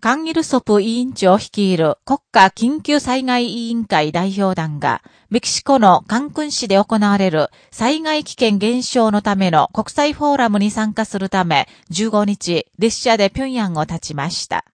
カンギルソプ委員長率いる国家緊急災害委員会代表団が、メキシコのカンクン市で行われる災害危険減少のための国際フォーラムに参加するため、15日、列車で平壌を立ちました。